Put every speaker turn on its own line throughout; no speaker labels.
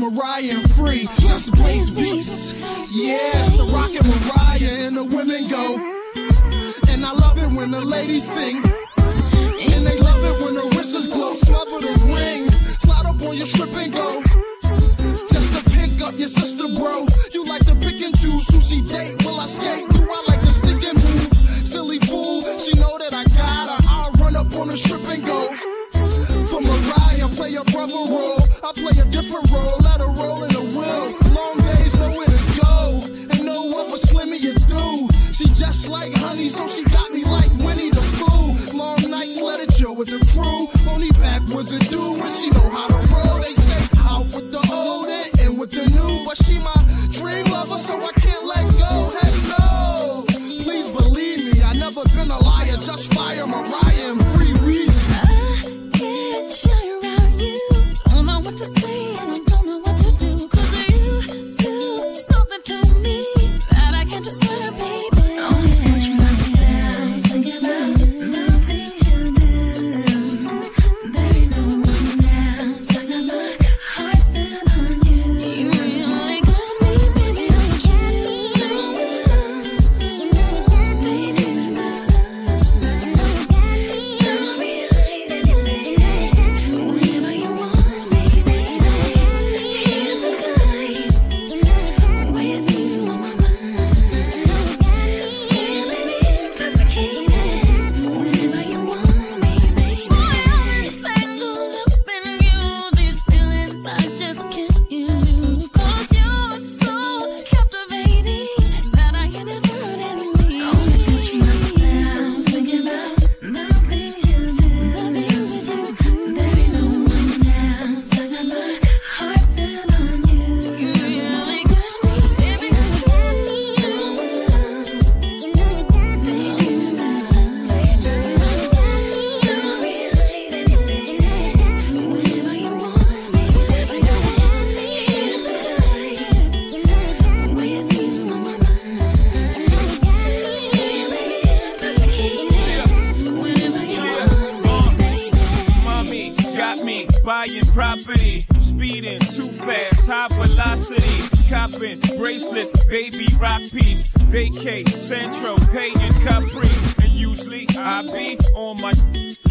Mariah and Free. Just Blaze beats. Yeah, it's the Rocket Mariah and the women go. And I love it when the ladies sing. And
they love it when
the whistles glow, Smother the ring. Slide up on your strip and go. Just to pick up your sister, bro. You like to pick and choose who she date. Will I skate? Do I like to stick and move? Silly fool, she know that I got her. I'll run up on the strip and go. Play a brother role. I play a different role. Let her roll in the wheel. Long days, nowhere to go. And know what was Slimmy you do. She just like honey, so she got me like Winnie the Pooh. Long nights, let it chill with the crew. Only backwards it do when she know how to roll. They say out with the old and in with the new, but she my dream lover, so I can't let go. Heck
buying property, speeding too fast, high velocity, copping bracelets, baby rock piece, vacate, Centro, paying Capri, and usually I be on my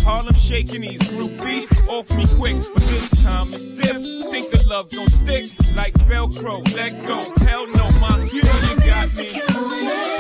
Harlem shaking these groupies off me quick, but this time it's stiff. Think the love gon' stick like Velcro, let go. Hell no, you you got
me.